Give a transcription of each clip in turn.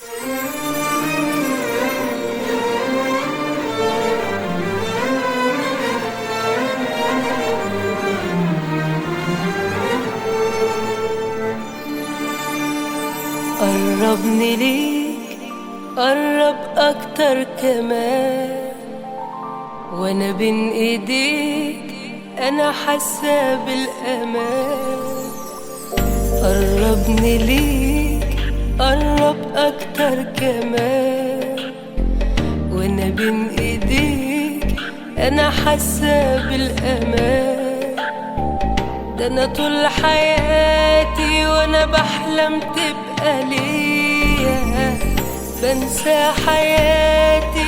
قربني ليك قرب أكتر كمان. وأنا بين إيديك أنا حاسة بالأمان. قربني ليك قرب أكتر كمان. وأنا بين إيديك أنا حاسة بالأمان. ده أنا طول حياتي وأنا بحلم تبقى ليا. بنسى حياتي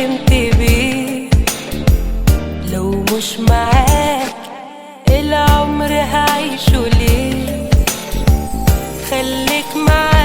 حلمت بيه لو مش معاك العمر هعيشه ليه خليك معاك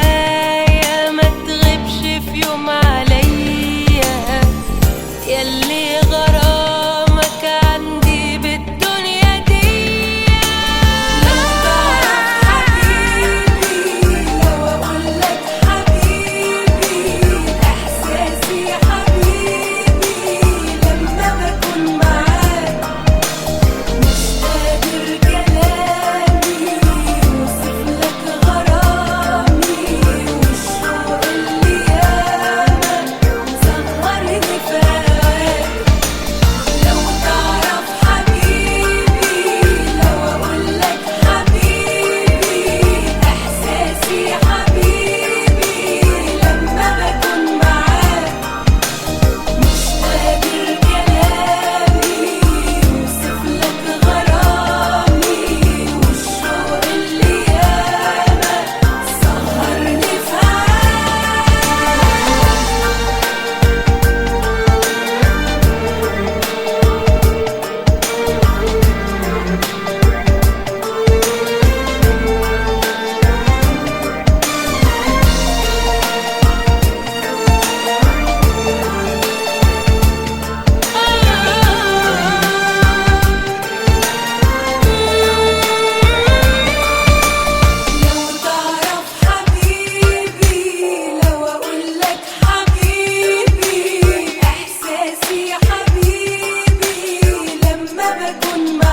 Dale con más.